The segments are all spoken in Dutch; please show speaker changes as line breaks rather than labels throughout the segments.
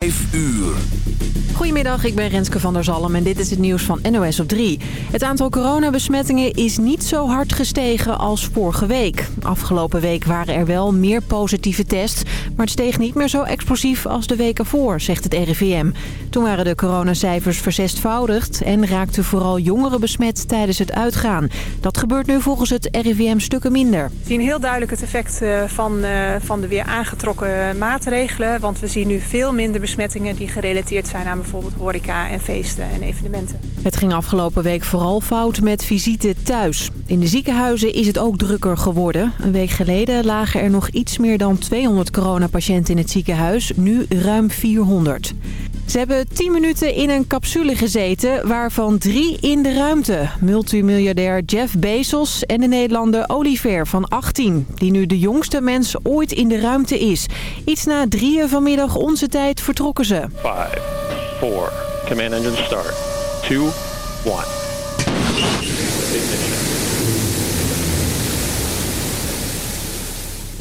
5 uur.
Goedemiddag, ik ben Renske van der Zalm en dit is het nieuws van NOS op 3. Het aantal coronabesmettingen is niet zo hard gestegen als vorige week. Afgelopen week waren er wel meer positieve tests... maar het steeg niet meer zo explosief als de weken voor, zegt het RIVM. Toen waren de coronacijfers verzestvoudigd... en raakten vooral jongeren besmet tijdens het uitgaan. Dat gebeurt nu volgens het RIVM stukken minder.
We zien heel duidelijk het effect eh, van, eh, van de weer aangetrokken maatregelen... want we zien nu veel minder besmettingen die gerelateerd zijn aan bijvoorbeeld horeca en feesten en evenementen.
Het ging afgelopen week vooral fout met visite thuis. In de ziekenhuizen is het ook drukker geworden. Een week geleden lagen er nog iets meer dan 200 coronapatiënten in het ziekenhuis. Nu ruim 400. Ze hebben 10 minuten in een capsule gezeten, waarvan drie in de ruimte. Multimiljardair Jeff Bezos en de Nederlander Oliver van 18... die nu de jongste mens ooit in de ruimte is. Iets na drieën vanmiddag onze tijd vertrokken ze.
5, 4, command engine start. 2, 1.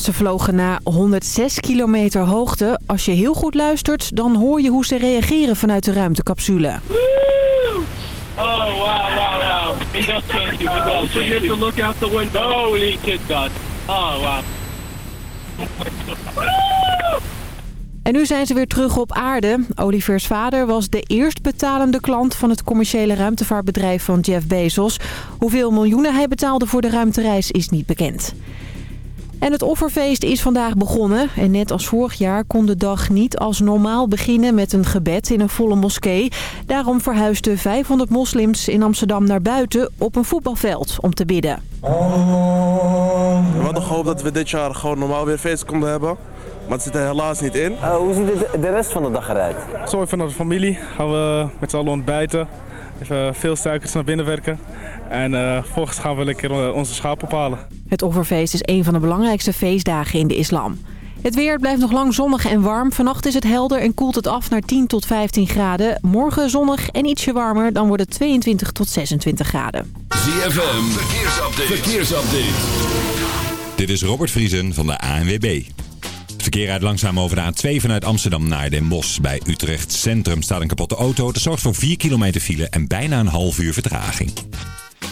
Ze vlogen na 106 kilometer hoogte. Als je heel goed luistert, dan hoor je hoe ze reageren vanuit de ruimtecapsule.
Oh, wow, wow, wow. You. To look out the window. Holy shit, God. Oh, wow.
En nu zijn ze weer terug op aarde. Olivers vader was de eerst betalende klant van het commerciële ruimtevaartbedrijf van Jeff Bezos. Hoeveel miljoenen hij betaalde voor de ruimtereis is niet bekend. En het offerfeest is vandaag begonnen. En net als vorig jaar kon de dag niet als normaal beginnen met een gebed in een volle moskee. Daarom verhuisden 500 moslims in Amsterdam naar buiten op een voetbalveld om te bidden.
We hadden gehoopt dat we dit jaar gewoon normaal weer feest konden hebben. Maar het zit er helaas niet in.
Uh, hoe ziet de, de rest van de dag eruit?
Zo even naar de familie. Gaan we met z'n allen ontbijten. Even veel suikers naar binnen werken. En uh, vervolgens gaan we lekker onze schaap ophalen.
Het offerfeest is een van de belangrijkste feestdagen in de islam. Het weer blijft nog lang zonnig en warm. Vannacht is het helder en koelt het af naar 10 tot 15 graden. Morgen zonnig en ietsje warmer, dan wordt het 22 tot 26 graden.
ZFM, verkeersupdate. verkeersupdate.
Dit is Robert Vriesen van de ANWB. Het verkeer rijdt langzaam over de A2 vanuit Amsterdam naar Den Bosch. Bij Utrecht Centrum staat een kapotte auto. Dat zorgt voor 4 kilometer file en bijna een half uur vertraging.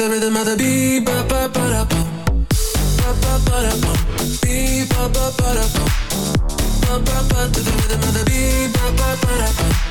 the
rhythm of the beat, ba ba ba ba ba da da ba ba ba the rhythm of the beat, da ba ba ba ba.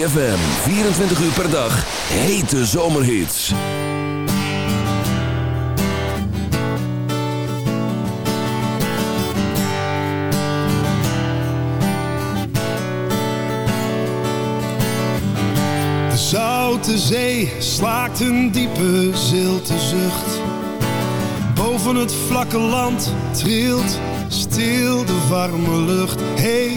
ZFM, 24 uur per dag, hete zomerhits.
De zoute zee slaakt een diepe zilte zucht. Boven het vlakke land trilt stil de warme lucht. Hey,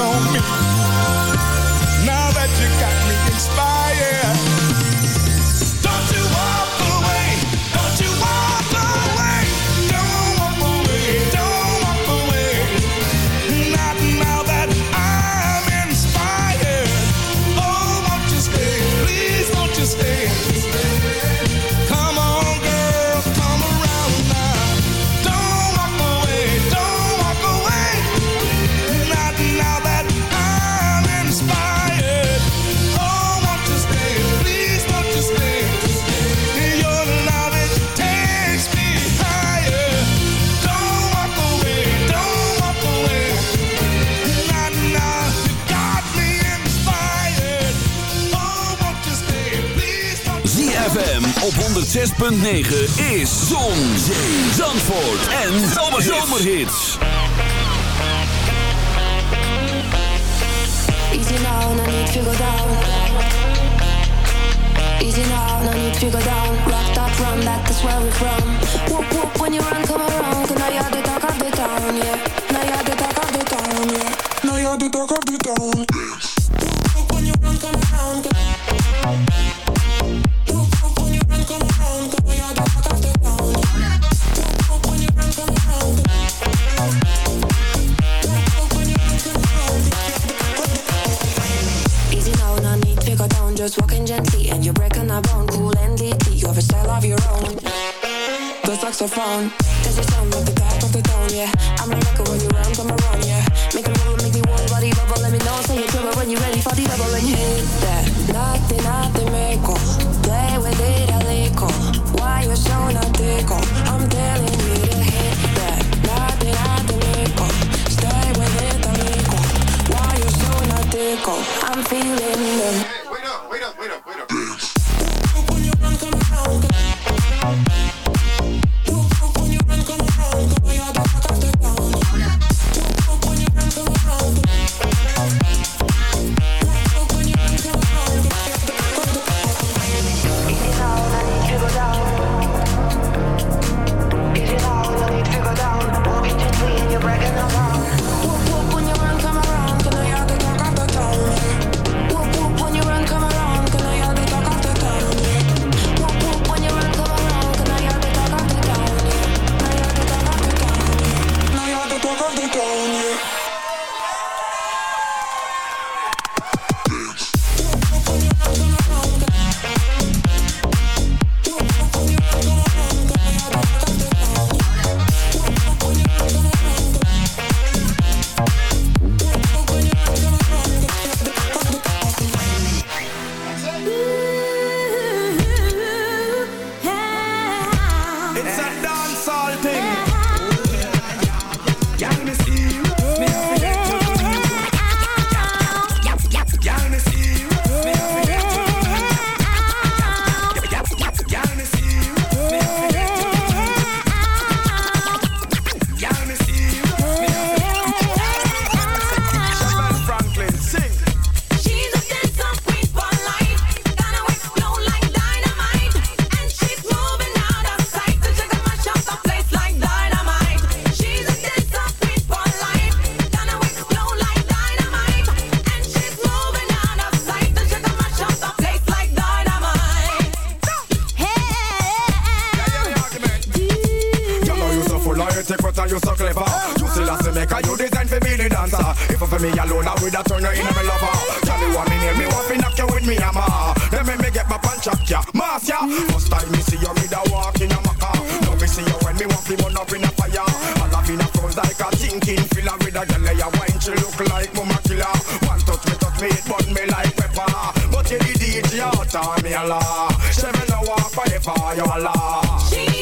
on me.
106.9 is Zon, Zee, Zandvoort en Zomerhits.
Easy now, no need to go down. Easy now, no need to go down. Rock that, run that, is where we're from. Whoop, whoop, when you run, come around, cause now you're the feeling
me alone, I would have turned you into my lover. Tell you what me need, me want to knock you with me hammer. Then me, me get my punch up ya, mass ya. First time me see you, me da walk in a maca. Now me see you when me want to burn up in a fire. I love in a froze like a thinking filler with a girl ya wine, she look like mama killer. One touch me, touch me, it burn me like pepper. But you the DJ, you tell me a lie. She me no want forever, you a lie.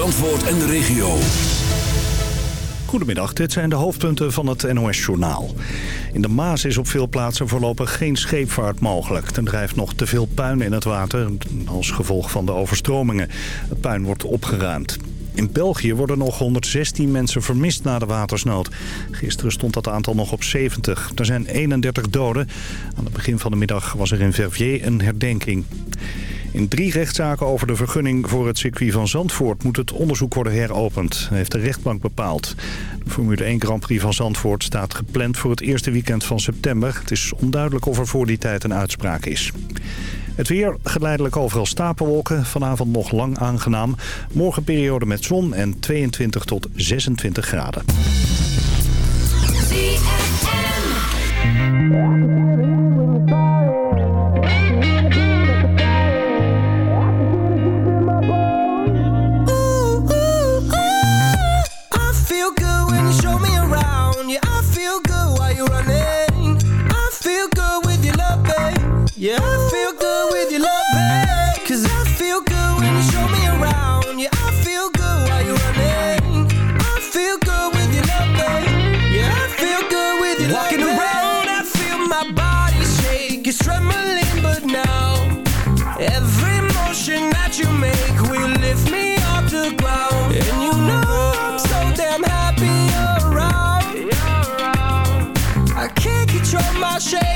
Zandvoort en de regio.
Goedemiddag, dit zijn de hoofdpunten van het NOS-journaal. In de Maas is op veel plaatsen voorlopig geen scheepvaart mogelijk. Er drijft nog te veel puin in het water als gevolg van de overstromingen. Puin wordt opgeruimd. In België worden nog 116 mensen vermist na de watersnood. Gisteren stond dat aantal nog op 70. Er zijn 31 doden. Aan het begin van de middag was er in Verviers een herdenking. In drie rechtszaken over de vergunning voor het circuit van Zandvoort moet het onderzoek worden heropend, heeft de rechtbank bepaald. De Formule 1 Grand Prix van Zandvoort staat gepland voor het eerste weekend van september. Het is onduidelijk of er voor die tijd een uitspraak is. Het weer, geleidelijk overal stapelwolken. Vanavond nog lang aangenaam. Morgen periode met zon en 22 tot 26 graden.
Yeah, I feel good with your loving. Cause I feel good when you show me around. Yeah, I feel good while you're running. I feel good with your loving. Yeah, I feel good with your Walking loving. Walking around, I feel my body shake. It's trembling, but now Every motion that you make will lift me off the ground. And you know I'm so damn happy around. I can't control my
shame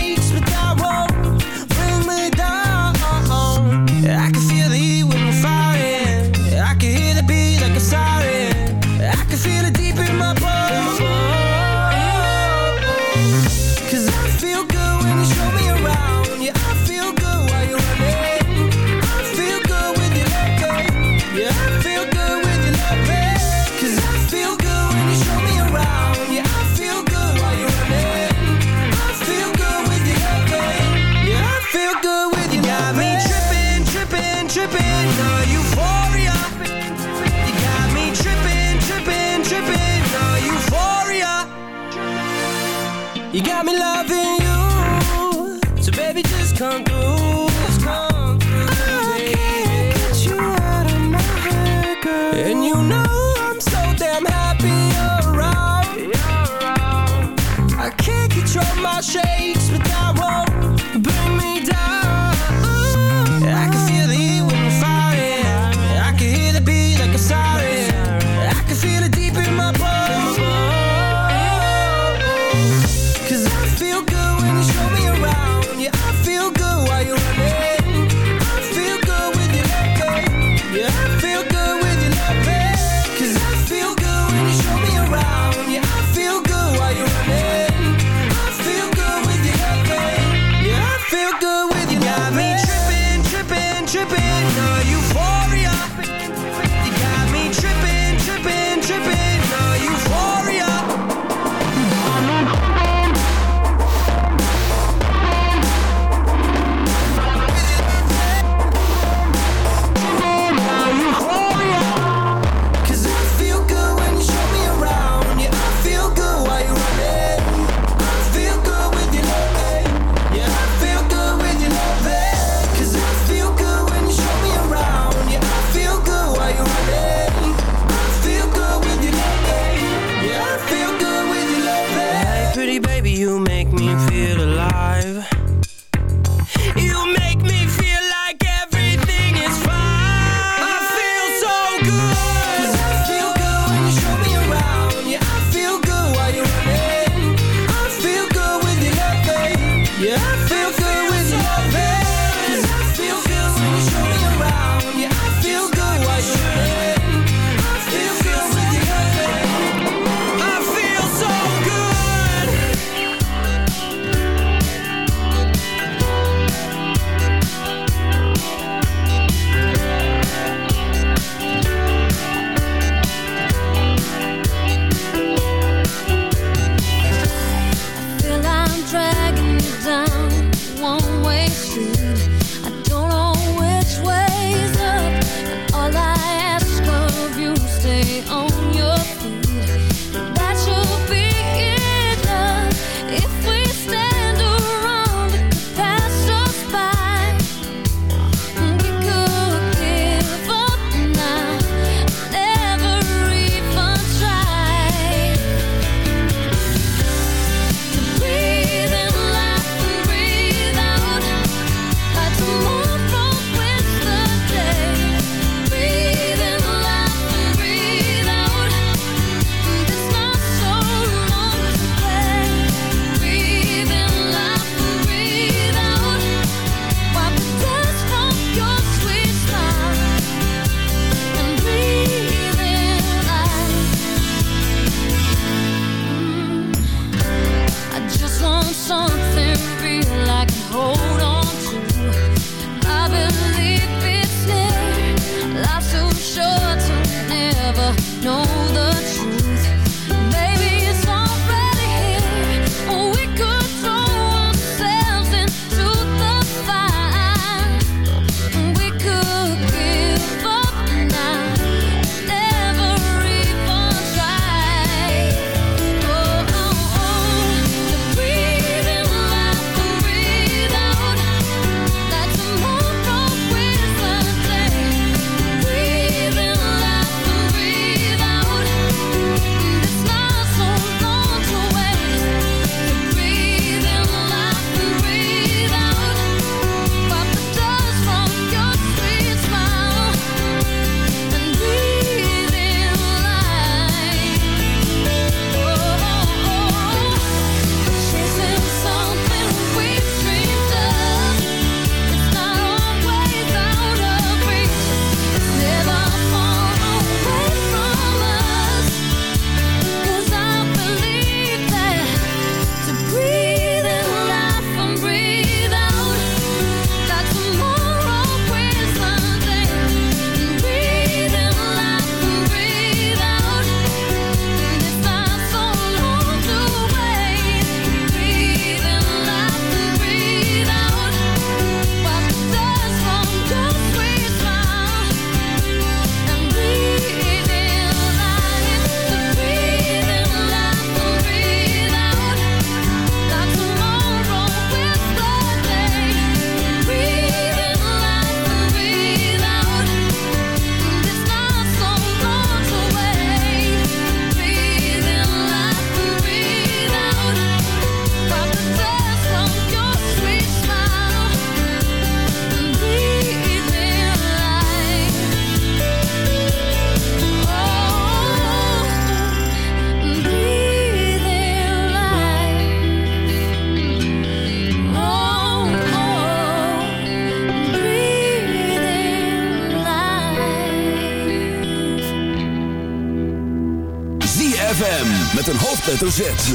hoofdletter Z.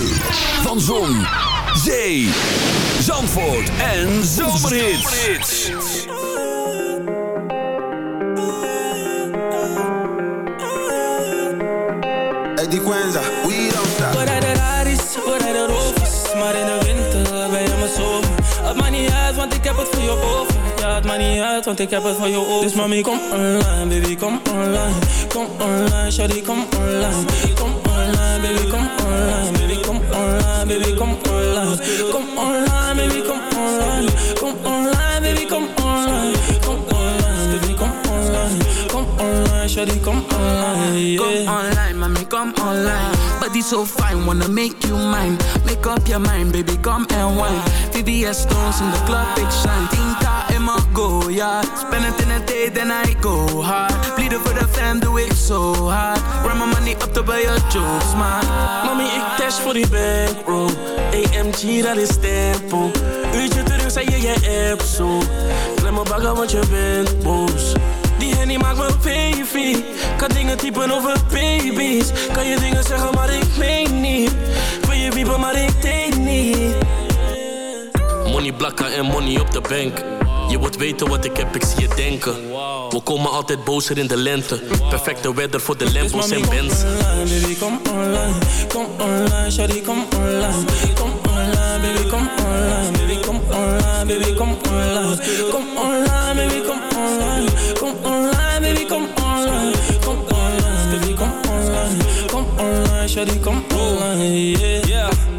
Van Zon, Zee, Zandvoort en Zomerhits.
Hey, die Quenza, we don't stop.
We rijden raris, we rijden rovers Maar in de winter ben je mijn zomer Het maakt niet uit, want ik heb het voor je over Ja, het maakt niet uit, want ik heb het voor je over Dus mami, kom online, baby, kom online Kom online, shawty, kom online Kom online, baby, kom online Baby, kom online, baby, kom online Kom online, baby, kom online Kom online, baby, kom online Kom online, baby, kom online Kom online, shawty, kom online,
Come online, mommy, come online. Body so fine, wanna make you mine. Make up your mind, baby, come and wine. VVS stones in the club, big shine. Tinta in go, yeah. Spend in a day, then I go hard. Bleeden for the fam, doe ik zo hard. Run my money up to buy your jokes, man.
Mami, ik cash voor die bankroll. AMG, dat is tempo. Uurtje terug, zei je je app zo. Klem me bagger, want je bent boos. Die henny maakt me baby. Kan dingen typen over baby's. Kan je dingen zeggen, maar ik meen niet. Wil je wiepen, maar ik denk niet. Money blakken en money op de bank. Je wilt weten wat ik heb, ik zie je denken. We komen altijd bozer in de lente. Perfecte weather voor de Lambos en Benz. Baby, kom online, kom online, shawty, kom online. Kom online, baby, kom online, baby, kom online, baby, kom online. Kom online, baby, kom online. Kom online, baby, kom online. Kom online, baby, kom online. Kom online, shawty, kom online, yeah.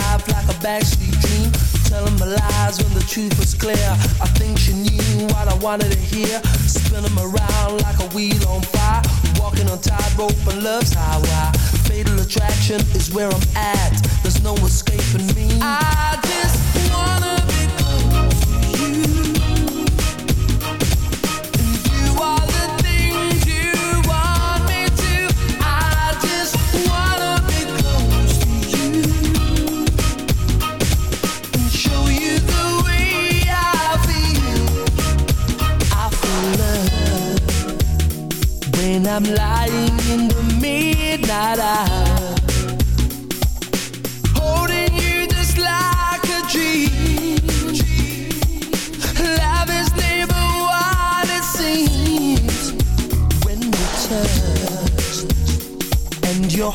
Living a life like a backstreet dream, telling me lies when the truth was clear. I think she knew what I wanted to hear, spinning around like a wheel on fire, walking on tightrope and love's highway. Fatal attraction is where I'm at. There's no escaping me. I just wanna I'm lying in the midnight hour, holding you just like a dream. Love is never what it seems when we touch, and you're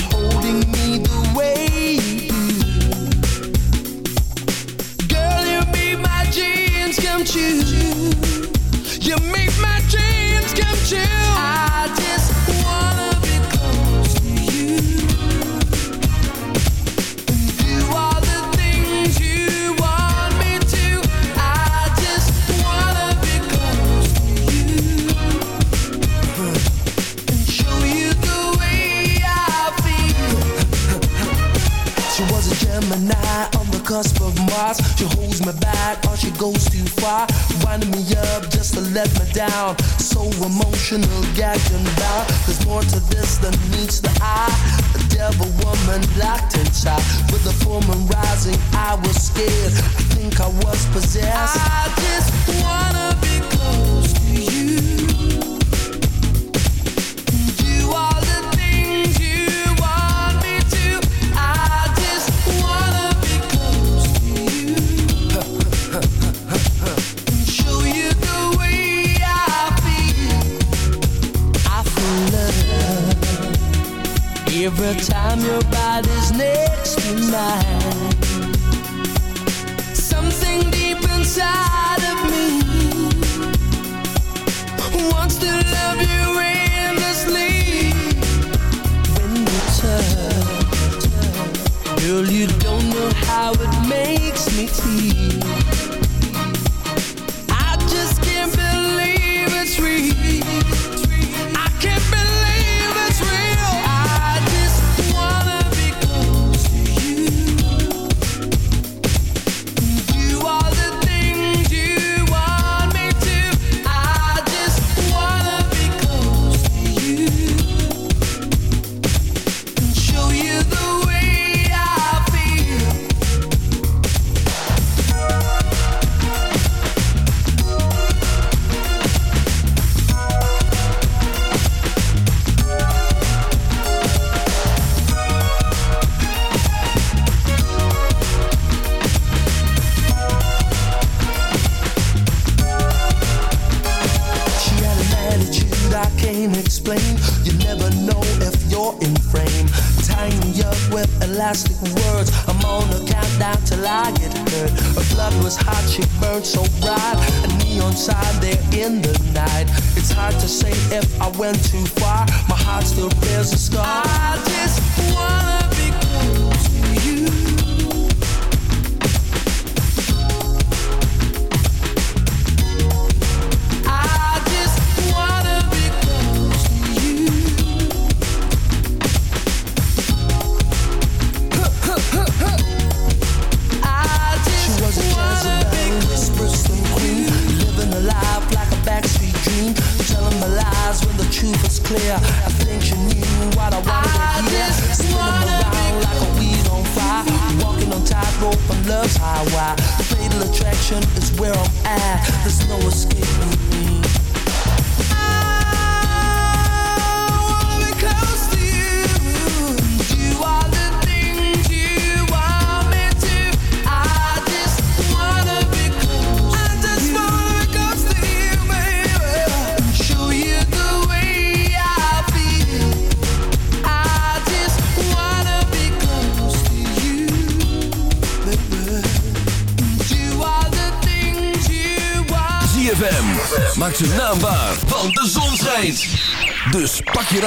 emotional, gagged and bound. There's more to this than meets the eye. A devil woman locked inside. With the full moon rising, I was scared. I think I was possessed. I